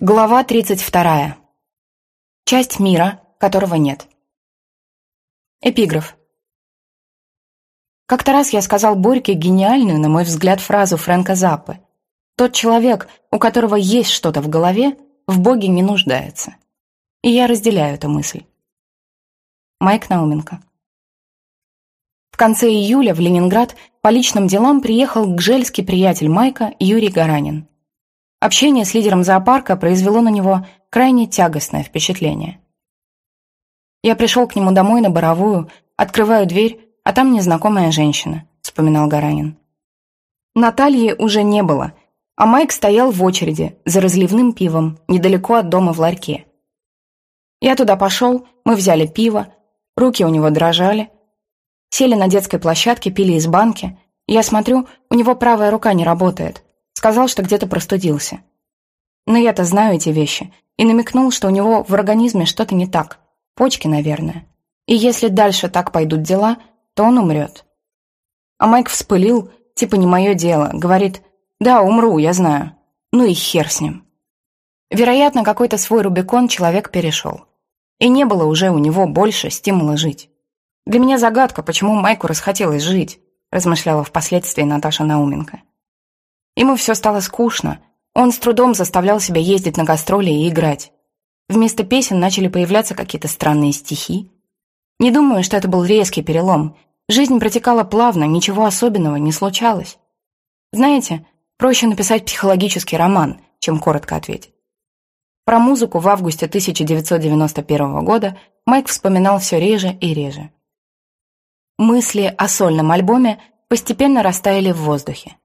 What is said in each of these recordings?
Глава 32. Часть мира, которого нет. Эпиграф. Как-то раз я сказал Борьке гениальную, на мой взгляд, фразу Фрэнка Заппы. «Тот человек, у которого есть что-то в голове, в Боге не нуждается». И я разделяю эту мысль. Майк Науменко. В конце июля в Ленинград по личным делам приехал гжельский приятель Майка Юрий Гаранин. Общение с лидером зоопарка произвело на него крайне тягостное впечатление. «Я пришел к нему домой на Боровую, открываю дверь, а там незнакомая женщина», — вспоминал Гаранин. Натальи уже не было, а Майк стоял в очереди за разливным пивом недалеко от дома в ларьке. Я туда пошел, мы взяли пиво, руки у него дрожали. Сели на детской площадке, пили из банки. Я смотрю, у него правая рука не работает. Сказал, что где-то простудился. Но я-то знаю эти вещи. И намекнул, что у него в организме что-то не так. Почки, наверное. И если дальше так пойдут дела, то он умрет. А Майк вспылил, типа не мое дело. Говорит, да, умру, я знаю. Ну и хер с ним. Вероятно, какой-то свой Рубикон человек перешел. И не было уже у него больше стимула жить. Для меня загадка, почему Майку расхотелось жить, размышляла впоследствии Наташа Науменко. Ему все стало скучно. Он с трудом заставлял себя ездить на гастроли и играть. Вместо песен начали появляться какие-то странные стихи. Не думаю, что это был резкий перелом. Жизнь протекала плавно, ничего особенного не случалось. Знаете, проще написать психологический роман, чем коротко ответить. Про музыку в августе 1991 года Майк вспоминал все реже и реже. Мысли о сольном альбоме постепенно растаяли в воздухе.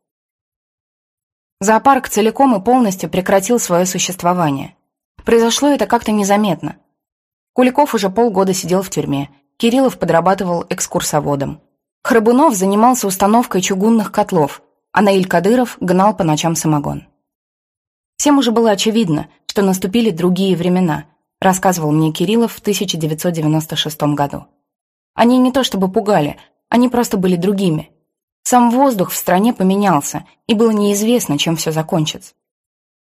Зоопарк целиком и полностью прекратил свое существование. Произошло это как-то незаметно. Куликов уже полгода сидел в тюрьме, Кириллов подрабатывал экскурсоводом. Храбунов занимался установкой чугунных котлов, а Наиль Кадыров гнал по ночам самогон. Всем уже было очевидно, что наступили другие времена, рассказывал мне Кириллов в 1996 году. Они не то чтобы пугали, они просто были другими. Сам воздух в стране поменялся, и было неизвестно, чем все закончится.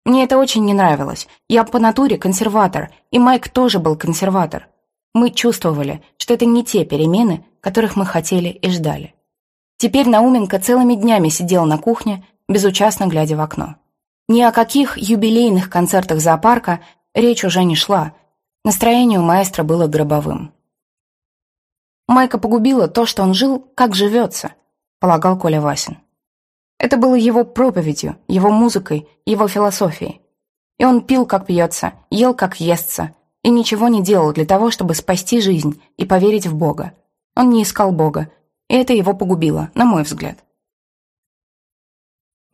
Мне это очень не нравилось. Я по натуре консерватор, и Майк тоже был консерватор. Мы чувствовали, что это не те перемены, которых мы хотели и ждали. Теперь Науменко целыми днями сидел на кухне, безучастно глядя в окно. Ни о каких юбилейных концертах зоопарка речь уже не шла. Настроение у маэстро было гробовым. Майка погубило то, что он жил, как живется – полагал Коля Васин. Это было его проповедью, его музыкой, его философией. И он пил, как пьется, ел, как естся, и ничего не делал для того, чтобы спасти жизнь и поверить в Бога. Он не искал Бога, и это его погубило, на мой взгляд.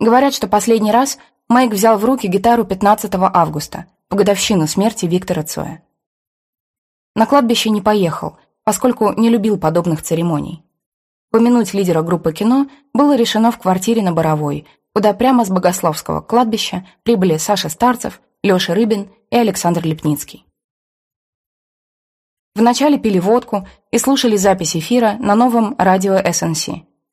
Говорят, что последний раз Майк взял в руки гитару 15 августа, в годовщину смерти Виктора Цоя. На кладбище не поехал, поскольку не любил подобных церемоний. Помянуть лидера группы кино было решено в квартире на Боровой, куда прямо с Богословского кладбища прибыли Саша Старцев, Леша Рыбин и Александр Лепницкий. Вначале пили водку и слушали запись эфира на новом радио СНС.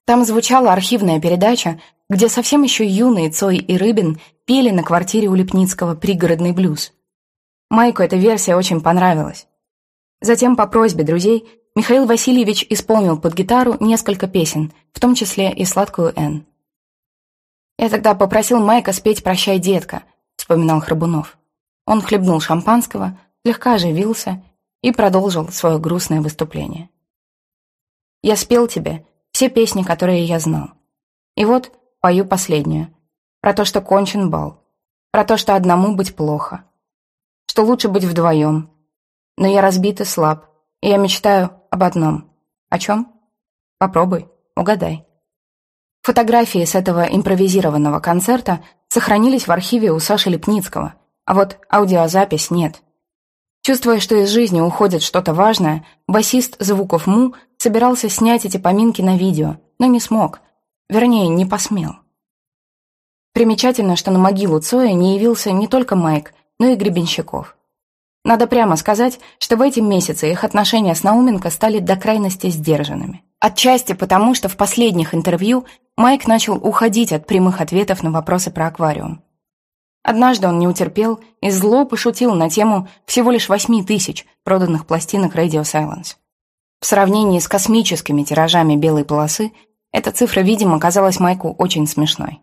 Там звучала архивная передача, где совсем еще юные Цой и Рыбин пели на квартире у Лепницкого пригородный блюз. Майку эта версия очень понравилась. Затем по просьбе друзей Михаил Васильевич исполнил под гитару несколько песен, в том числе и «Сладкую Н». «Я тогда попросил Майка спеть «Прощай, детка», — вспоминал Храбунов. Он хлебнул шампанского, слегка оживился и продолжил свое грустное выступление. «Я спел тебе все песни, которые я знал. И вот пою последнюю. Про то, что кончен бал. Про то, что одному быть плохо. Что лучше быть вдвоем. Но я разбит и слаб. И я мечтаю об одном. О чем? Попробуй, угадай. Фотографии с этого импровизированного концерта сохранились в архиве у Саши Лепницкого, а вот аудиозапись нет. Чувствуя, что из жизни уходит что-то важное, басист звуков Му собирался снять эти поминки на видео, но не смог. Вернее, не посмел. Примечательно, что на могилу Цоя не явился не только Майк, но и Гребенщиков. Надо прямо сказать, что в эти месяцы их отношения с Науменко стали до крайности сдержанными. Отчасти потому, что в последних интервью Майк начал уходить от прямых ответов на вопросы про аквариум. Однажды он не утерпел и зло пошутил на тему всего лишь восьми тысяч проданных пластинок Radio Silence. В сравнении с космическими тиражами белой полосы, эта цифра, видимо, казалась Майку очень смешной.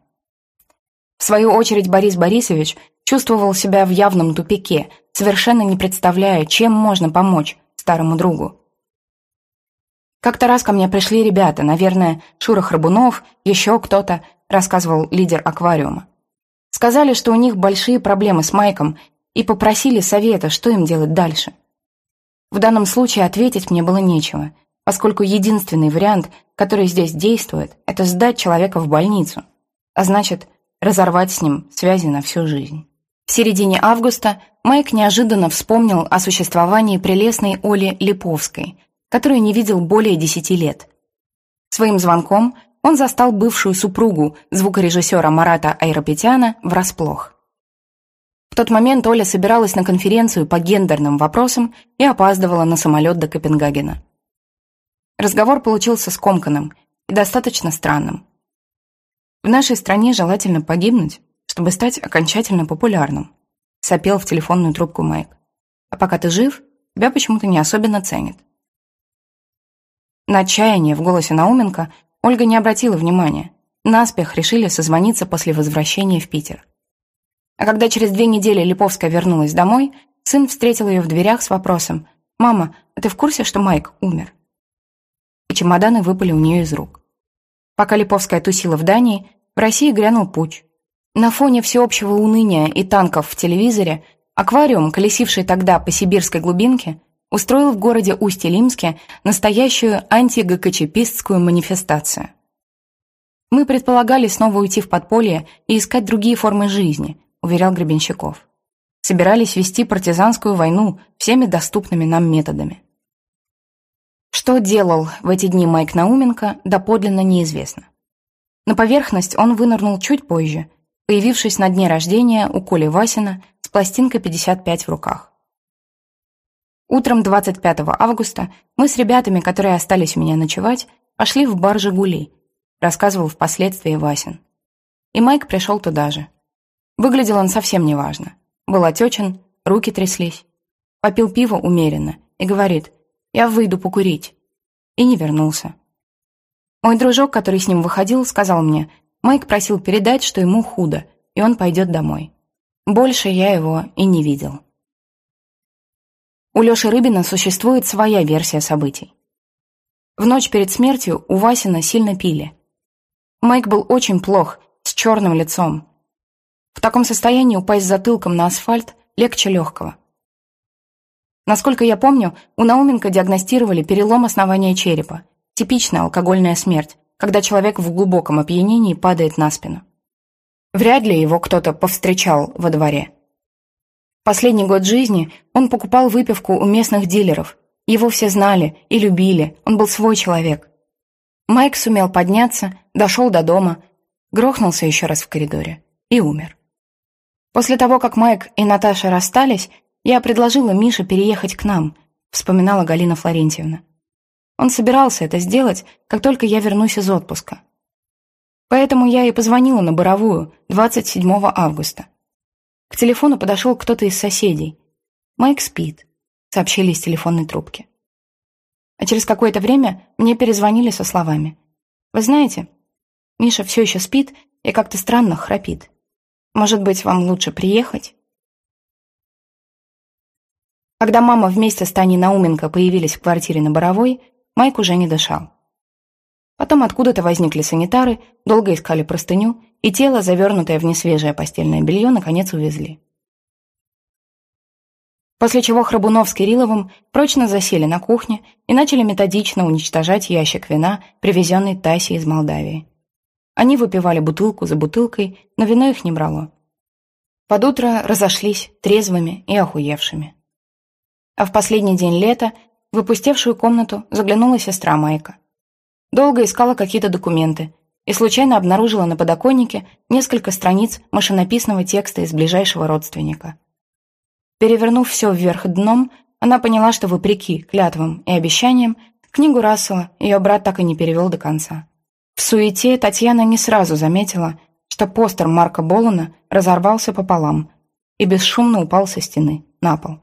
Свою очередь Борис Борисович чувствовал себя в явном тупике, совершенно не представляя, чем можно помочь старому другу. Как-то раз ко мне пришли ребята, наверное, Шура Храбунов, еще кто-то, рассказывал лидер аквариума. Сказали, что у них большие проблемы с Майком и попросили совета, что им делать дальше. В данном случае ответить мне было нечего, поскольку единственный вариант, который здесь действует, это сдать человека в больницу, а значит, разорвать с ним связи на всю жизнь. В середине августа Майк неожиданно вспомнил о существовании прелестной Оли Липовской, которую не видел более десяти лет. Своим звонком он застал бывшую супругу звукорежиссера Марата Айропетяна врасплох. В тот момент Оля собиралась на конференцию по гендерным вопросам и опаздывала на самолет до Копенгагена. Разговор получился скомканным и достаточно странным. В нашей стране желательно погибнуть, чтобы стать окончательно популярным, сопел в телефонную трубку Майк. А пока ты жив, тебя почему-то не особенно ценят. На отчаяние в голосе Науменко Ольга не обратила внимания. Наспех решили созвониться после возвращения в Питер. А когда через две недели Липовская вернулась домой, сын встретил ее в дверях с вопросом «Мама, а ты в курсе, что Майк умер?» И чемоданы выпали у нее из рук. Пока Липовская тусила в Дании, в России грянул путь. На фоне всеобщего уныния и танков в телевизоре аквариум, колесивший тогда по сибирской глубинке, устроил в городе Усть-Илимске настоящую антигкчпистскую манифестацию. «Мы предполагали снова уйти в подполье и искать другие формы жизни», уверял Гребенщиков. «Собирались вести партизанскую войну всеми доступными нам методами». Что делал в эти дни Майк Науменко, доподлинно неизвестно. На поверхность он вынырнул чуть позже, появившись на дне рождения у Коли Васина с пластинкой 55 в руках. Утром 25 августа мы с ребятами, которые остались у меня ночевать, пошли в бар «Жигули», рассказывал впоследствии Васин. И Майк пришел туда же. Выглядел он совсем неважно. Был отечен, руки тряслись. Попил пиво умеренно и говорит, «Я выйду покурить». И не вернулся. Мой дружок, который с ним выходил, сказал мне, Майк просил передать, что ему худо, и он пойдет домой. Больше я его и не видел. У Лёши Рыбина существует своя версия событий. В ночь перед смертью у Васина сильно пили. Майк был очень плох, с черным лицом. В таком состоянии упасть затылком на асфальт легче легкого. Насколько я помню, у Науменко диагностировали перелом основания черепа, типичная алкогольная смерть, когда человек в глубоком опьянении падает на спину. Вряд ли его кто-то повстречал во дворе. Последний год жизни он покупал выпивку у местных дилеров. Его все знали и любили, он был свой человек. Майк сумел подняться, дошел до дома, грохнулся еще раз в коридоре и умер. После того, как Майк и Наташа расстались, я предложила Мише переехать к нам, вспоминала Галина Флорентьевна. Он собирался это сделать, как только я вернусь из отпуска. Поэтому я и позвонила на Боровую 27 августа. К телефону подошел кто-то из соседей. «Майк спит», — сообщили из телефонной трубки. А через какое-то время мне перезвонили со словами. «Вы знаете, Миша все еще спит и как-то странно храпит. Может быть, вам лучше приехать?» Когда мама вместе с Таней Науменко появились в квартире на Боровой, Майк уже не дышал. Потом откуда-то возникли санитары, долго искали простыню, и тело, завернутое в несвежее постельное белье, наконец увезли. После чего Храбунов с Кирилловым прочно засели на кухне и начали методично уничтожать ящик вина, привезенный Таси из Молдавии. Они выпивали бутылку за бутылкой, но вино их не брало. Под утро разошлись трезвыми и охуевшими. А в последний день лета в опустевшую комнату заглянула сестра Майка. Долго искала какие-то документы и случайно обнаружила на подоконнике несколько страниц машинописного текста из ближайшего родственника. Перевернув все вверх дном, она поняла, что вопреки клятвам и обещаниям книгу Рассела ее брат так и не перевел до конца. В суете Татьяна не сразу заметила, что постер Марка Болана разорвался пополам и бесшумно упал со стены на пол.